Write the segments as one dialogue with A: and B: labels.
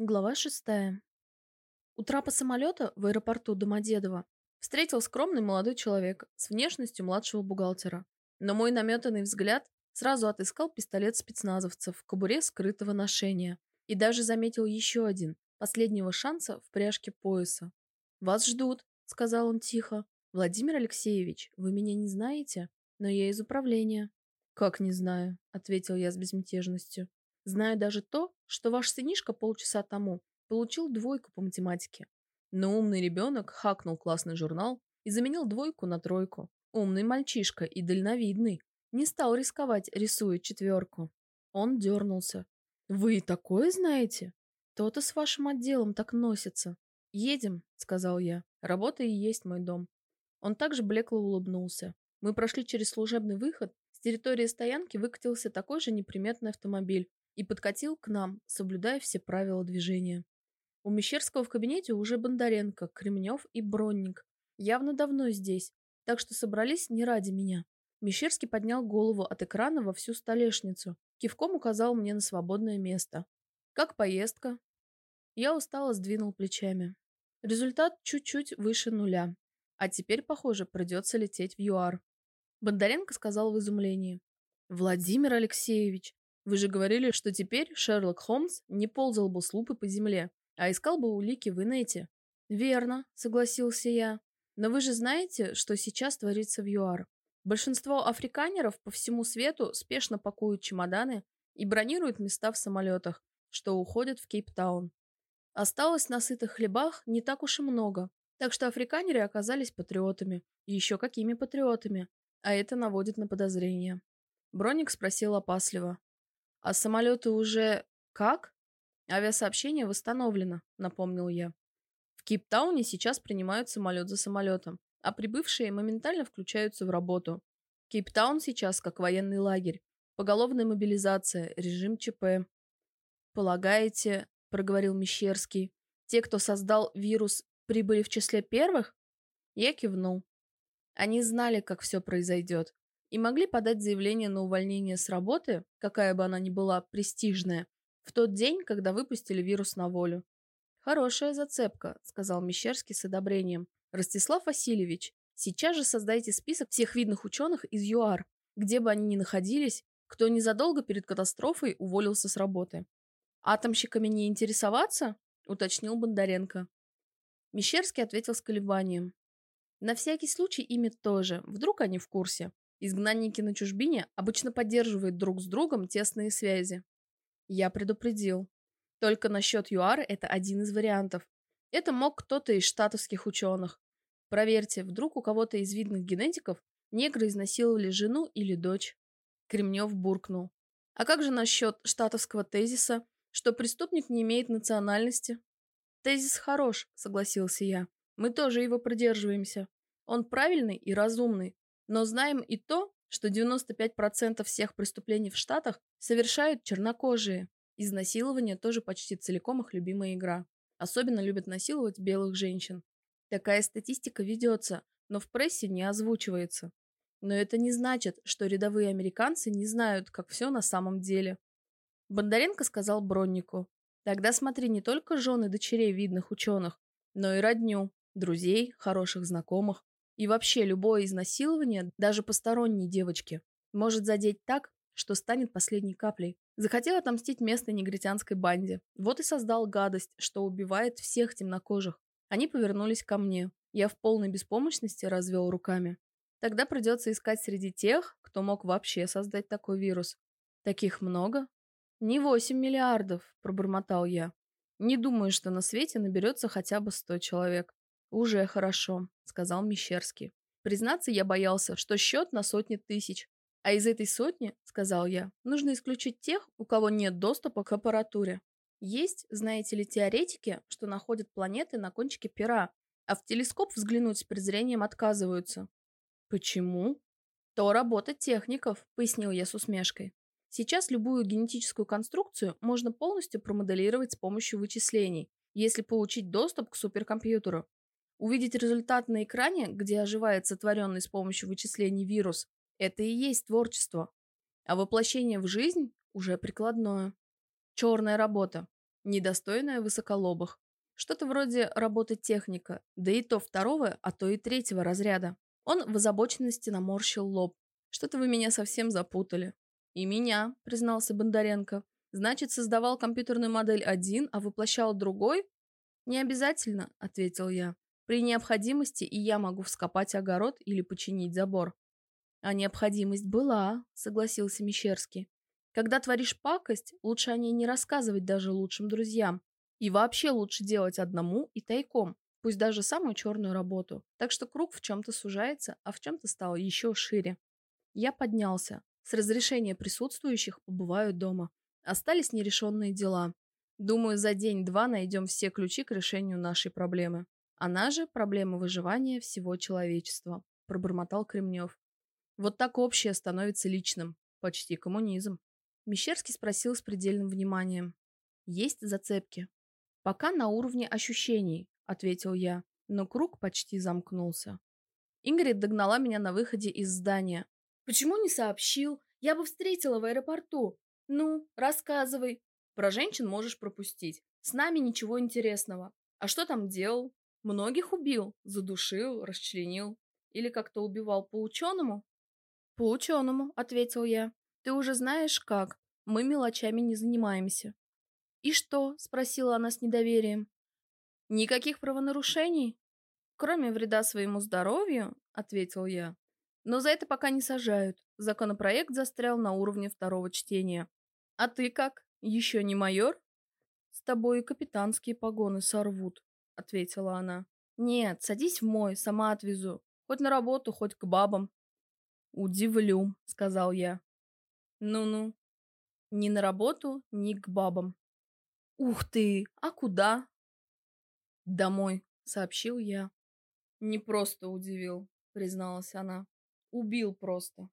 A: Глава шестая. У трапа самолета в аэропорту Домодедово встретил скромный молодой человек с внешностью младшего бухгалтера. Но мой наметанный взгляд сразу отыскал пистолет спецназовцев в кобуре скрытого ношения и даже заметил еще один, последнего шанса в пряжке пояса. «Вас ждут», — сказал он тихо. «Владимир Алексеевич, вы меня не знаете, но я из управления». «Как не знаю», — ответил я с безмятежностью. Знаю даже то, что ваш сынишка полчаса тому получил двойку по математике. Но умный ребенок хакнул классный журнал и заменил двойку на тройку. Умный мальчишка и дальновидный. Не стал рисковать, рисуя четверку. Он дернулся. «Вы такое знаете? То-то с вашим отделом так носится». «Едем», — сказал я. «Работа и есть мой дом». Он также блекло улыбнулся. Мы прошли через служебный выход. С территории стоянки выкатился такой же неприметный автомобиль, и подкатил к нам, соблюдая все правила движения. У Мещерского в кабинете уже Бондаренко, Кремнев и Бронник. Явно давно здесь, так что собрались не ради меня. Мещерский поднял голову от экрана во всю столешницу, кивком указал мне на свободное место. «Как поездка?» Я устало сдвинул плечами. Результат чуть-чуть выше нуля. А теперь, похоже, придется лететь в ЮАР. Бондаренко сказал в изумлении. «Владимир Алексеевич, вы же говорили, что теперь Шерлок Холмс не ползал бы с лупы по земле, а искал бы улики в инете. Верно, согласился я. Но вы же знаете, что сейчас творится в ЮАР. Большинство африканеров по всему свету спешно пакуют чемоданы и бронируют места в самолетах, что уходят в Кейптаун. Осталось на сытых хлебах не так уж и много, так что африканеры оказались патриотами. Еще какими патриотами? А это наводит на подозрения. Броник спросил опасливо. А самолеты уже... Как? Авиасообщение восстановлено, напомнил я. В Кейптауне сейчас принимают самолет за самолетом, а прибывшие моментально включаются в работу. Кейптаун сейчас как военный лагерь. Поголовная мобилизация, режим ЧП. Полагаете, проговорил Мещерский, те, кто создал вирус, прибыли в числе первых? Я кивнул. Они знали, как все произойдет и могли подать заявление на увольнение с работы, какая бы она ни была престижная, в тот день, когда выпустили вирус на волю. «Хорошая зацепка», — сказал Мещерский с одобрением. «Ростислав Васильевич, сейчас же создайте список всех видных ученых из ЮАР, где бы они ни находились, кто незадолго перед катастрофой уволился с работы». «Атомщиками не интересоваться?» — уточнил Бондаренко. Мещерский ответил с колебанием. «На всякий случай ими тоже, вдруг они в курсе. Изгнанники на чужбине обычно поддерживают друг с другом тесные связи. Я предупредил. Только насчет ЮАР это один из вариантов. Это мог кто-то из штатовских ученых. Проверьте, вдруг у кого-то из видных генетиков негры изнасиловали жену или дочь. Кремнев буркнул. А как же насчет штатовского тезиса, что преступник не имеет национальности? Тезис хорош, согласился я. Мы тоже его придерживаемся. Он правильный и разумный, но знаем и то, что 95% всех преступлений в Штатах совершают чернокожие. Изнасилование тоже почти целиком их любимая игра. Особенно любят насиловать белых женщин. Такая статистика ведется, но в прессе не озвучивается. Но это не значит, что рядовые американцы не знают, как все на самом деле. Бондаренко сказал Броннику. Тогда смотри не только жены дочерей видных ученых, но и родню, друзей, хороших знакомых. И вообще любое изнасилование, даже посторонней девочки, может задеть так, что станет последней каплей. Захотел отомстить местной негритянской банде. Вот и создал гадость, что убивает всех темнокожих. Они повернулись ко мне. Я в полной беспомощности развел руками. Тогда придется искать среди тех, кто мог вообще создать такой вирус. Таких много? Не 8 миллиардов, пробормотал я. Не думаю, что на свете наберется хотя бы 100 человек. «Уже хорошо», — сказал Мещерский. «Признаться, я боялся, что счет на сотни тысяч. А из этой сотни, — сказал я, — нужно исключить тех, у кого нет доступа к аппаратуре. Есть, знаете ли, теоретики, что находят планеты на кончике пера, а в телескоп взглянуть с презрением отказываются. Почему? То работа техников, пояснил я с усмешкой. Сейчас любую генетическую конструкцию можно полностью промоделировать с помощью вычислений, если получить доступ к суперкомпьютеру. Увидеть результат на экране, где оживает сотворенный с помощью вычислений вирус, это и есть творчество. А воплощение в жизнь уже прикладное. Черная работа. недостойная высоколобых. Что-то вроде работы техника, да и то второго, а то и третьего разряда. Он в озабоченности наморщил лоб. Что-то вы меня совсем запутали. И меня, признался Бондаренко. Значит, создавал компьютерную модель один, а воплощал другой? Не обязательно, ответил я. При необходимости и я могу вскопать огород или починить забор. А необходимость была, согласился Мещерский. Когда творишь пакость, лучше о ней не рассказывать даже лучшим друзьям. И вообще лучше делать одному и тайком, пусть даже самую черную работу. Так что круг в чем-то сужается, а в чем-то стал еще шире. Я поднялся. С разрешения присутствующих побываю дома. Остались нерешенные дела. Думаю, за день-два найдем все ключи к решению нашей проблемы. Она же проблема выживания всего человечества, пробормотал Кремнев. Вот так общее становится личным. Почти коммунизм. Мещерский спросил с предельным вниманием. Есть зацепки? Пока на уровне ощущений, ответил я, но круг почти замкнулся. Ингрид догнала меня на выходе из здания. Почему не сообщил? Я бы встретила в аэропорту. Ну, рассказывай. Про женщин можешь пропустить. С нами ничего интересного. А что там делал? Многих убил, задушил, расчленил. Или как-то убивал по-ученому? По-ученому, ответил я. Ты уже знаешь как. Мы мелочами не занимаемся. И что? Спросила она с недоверием. Никаких правонарушений? Кроме вреда своему здоровью, ответил я. Но за это пока не сажают. Законопроект застрял на уровне второго чтения. А ты как? Еще не майор? С тобой и капитанские погоны сорвут ответила она. Нет, садись в мой, сама отвезу. Хоть на работу, хоть к бабам. Удивлю, сказал я. Ну-ну. Ни на работу, ни к бабам. Ух ты, а куда? Домой, сообщил я. Не просто удивил, призналась она. Убил просто.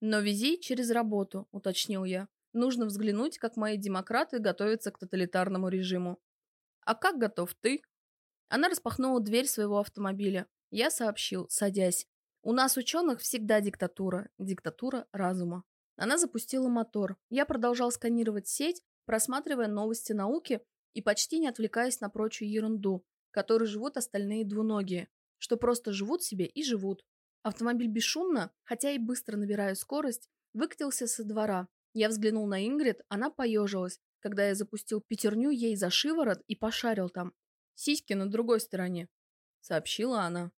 A: Но вези через работу, уточнил я. Нужно взглянуть, как мои демократы готовятся к тоталитарному режиму. А как готов ты? Она распахнула дверь своего автомобиля. Я сообщил, садясь. У нас, ученых, всегда диктатура. Диктатура разума. Она запустила мотор. Я продолжал сканировать сеть, просматривая новости науки и почти не отвлекаясь на прочую ерунду, которой живут остальные двуногие, что просто живут себе и живут. Автомобиль бесшумно, хотя и быстро набирая скорость, выкатился со двора. Я взглянул на Ингрид, она поежилась, когда я запустил пятерню ей за шиворот и пошарил там. Сиськи на другой стороне», — сообщила она.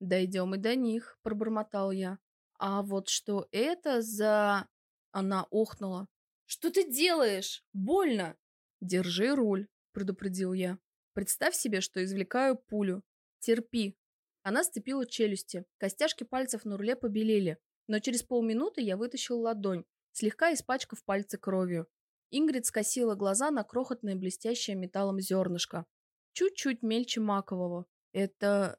A: «Дойдем и до них», — пробормотал я. «А вот что это за...» Она охнула. «Что ты делаешь? Больно!» «Держи руль», — предупредил я. «Представь себе, что извлекаю пулю. Терпи». Она сцепила челюсти. Костяшки пальцев на руле побелели. Но через полминуты я вытащил ладонь, слегка испачкав пальцы кровью. Ингрид скосила глаза на крохотное блестящее металлом зернышко чуть-чуть мельче макового. Это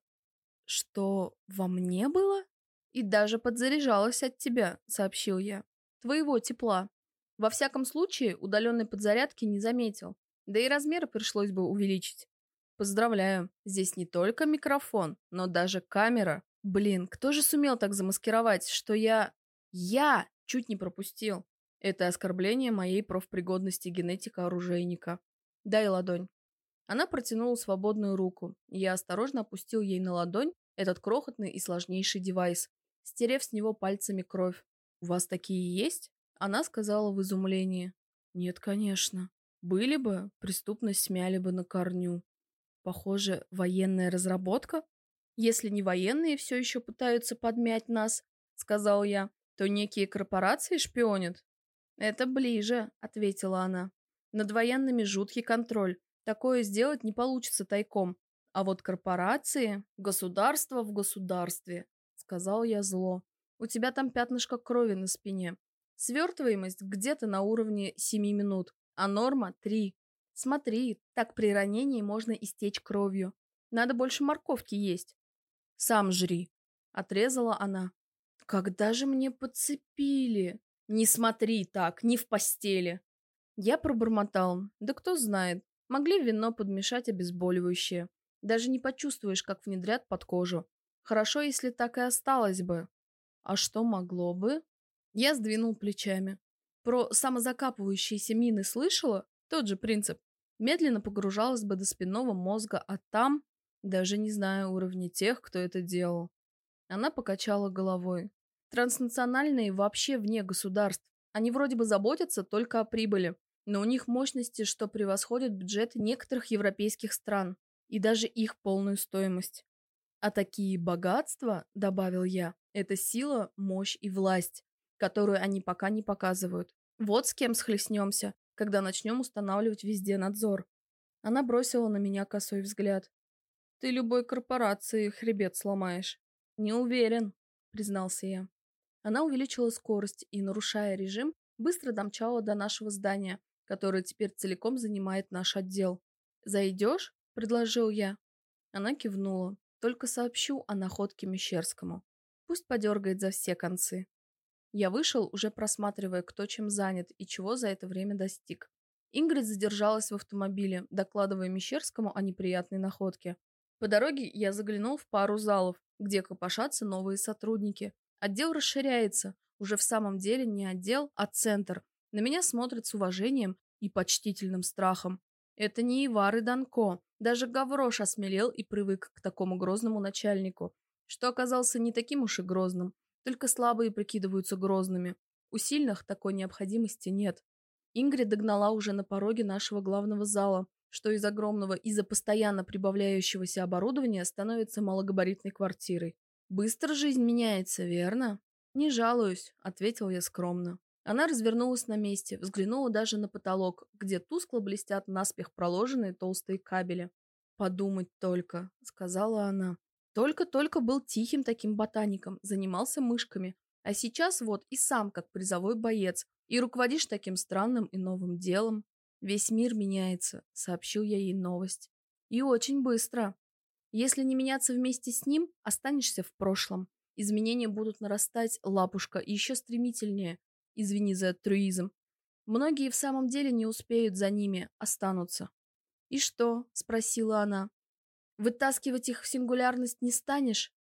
A: что, во мне было? И даже подзаряжалась от тебя, сообщил я. Твоего тепла. Во всяком случае, удаленной подзарядки не заметил. Да и размеры пришлось бы увеличить. Поздравляю, здесь не только микрофон, но даже камера. Блин, кто же сумел так замаскировать, что я... Я чуть не пропустил. Это оскорбление моей профпригодности генетика оружейника. Дай ладонь. Она протянула свободную руку, я осторожно опустил ей на ладонь этот крохотный и сложнейший девайс, стерев с него пальцами кровь. «У вас такие есть?» Она сказала в изумлении. «Нет, конечно. Были бы, преступность смяли бы на корню. Похоже, военная разработка? Если не военные все еще пытаются подмять нас, сказал я, то некие корпорации шпионят. Это ближе, ответила она. Над военными жуткий контроль. Такое сделать не получится тайком. А вот корпорации, государство в государстве, сказал я зло. У тебя там пятнышко крови на спине. Свертываемость где-то на уровне 7 минут, а норма 3. Смотри, так при ранении можно истечь кровью. Надо больше морковки есть. Сам жри, отрезала она. Когда же мне подцепили? Не смотри так, не в постели. Я пробормотал. Да кто знает, Могли в вино подмешать обезболивающее. Даже не почувствуешь, как внедрят под кожу. Хорошо, если так и осталось бы. А что могло бы? Я сдвинул плечами. Про самозакапывающиеся мины слышала? Тот же принцип. медленно погружалась бы до спинного мозга, а там, даже не знаю уровня тех, кто это делал. Она покачала головой. Транснациональные вообще вне государств. Они вроде бы заботятся только о прибыли, но у них мощности, что превосходят бюджеты некоторых европейских стран и даже их полную стоимость. А такие богатства, добавил я, это сила, мощь и власть, которую они пока не показывают. Вот с кем схлестнемся, когда начнем устанавливать везде надзор. Она бросила на меня косой взгляд. Ты любой корпорации хребет сломаешь. Не уверен, признался я. Она увеличила скорость и, нарушая режим, быстро домчала до нашего здания, которое теперь целиком занимает наш отдел. «Зайдешь?» – предложил я. Она кивнула. «Только сообщу о находке Мещерскому. Пусть подергает за все концы». Я вышел, уже просматривая, кто чем занят и чего за это время достиг. Ингрид задержалась в автомобиле, докладывая Мещерскому о неприятной находке. По дороге я заглянул в пару залов, где копошатся новые сотрудники. Отдел расширяется. Уже в самом деле не отдел, а центр. На меня смотрят с уважением и почтительным страхом. Это не Ивар и Данко. Даже Гаврош осмелел и привык к такому грозному начальнику, что оказался не таким уж и грозным. Только слабые прикидываются грозными. У сильных такой необходимости нет. Ингрид догнала уже на пороге нашего главного зала, что из огромного из-за постоянно прибавляющегося оборудования становится малогабаритной квартирой. Быстро жизнь меняется, верно? Не жалуюсь, ответил я скромно. Она развернулась на месте, взглянула даже на потолок, где тускло блестят наспех проложенные толстые кабели. «Подумать только», — сказала она. «Только-только был тихим таким ботаником, занимался мышками, а сейчас вот и сам как призовой боец, и руководишь таким странным и новым делом. Весь мир меняется», — сообщил я ей новость. «И очень быстро. Если не меняться вместе с ним, останешься в прошлом. Изменения будут нарастать, лапушка, еще стремительнее. Извини за трюизм. Многие в самом деле не успеют за ними, останутся. «И что?» — спросила она. «Вытаскивать их в сингулярность не станешь?»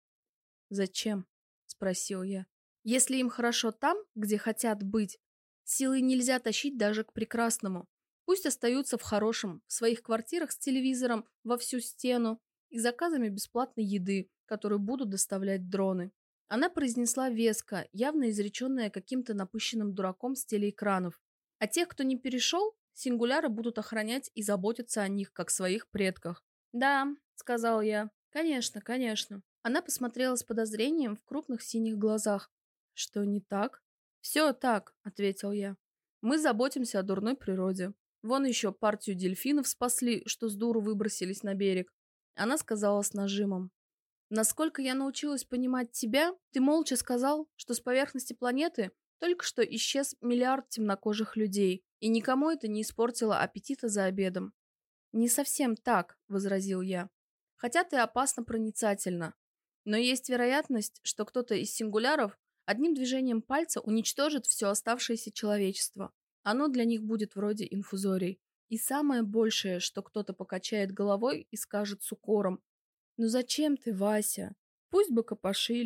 A: «Зачем?» — спросил я. «Если им хорошо там, где хотят быть, силой нельзя тащить даже к прекрасному. Пусть остаются в хорошем, в своих квартирах с телевизором во всю стену и заказами бесплатной еды, которую будут доставлять дроны. Она произнесла веско, явно изреченная каким-то напыщенным дураком с телеэкранов. А тех, кто не перешел, сингуляры будут охранять и заботиться о них, как своих предках. «Да», — сказал я, — «конечно, конечно». Она посмотрела с подозрением в крупных синих глазах. «Что не так?» «Все так», — ответил я. «Мы заботимся о дурной природе. Вон еще партию дельфинов спасли, что с дуру выбросились на берег». Она сказала с нажимом. Насколько я научилась понимать тебя, ты молча сказал, что с поверхности планеты только что исчез миллиард темнокожих людей, и никому это не испортило аппетита за обедом. «Не совсем так», — возразил я. «Хотя ты опасно проницательна. Но есть вероятность, что кто-то из сингуляров одним движением пальца уничтожит все оставшееся человечество. Оно для них будет вроде инфузорий. И самое большее, что кто-то покачает головой и скажет с укором, «Ну зачем ты, Вася? Пусть бы копошили,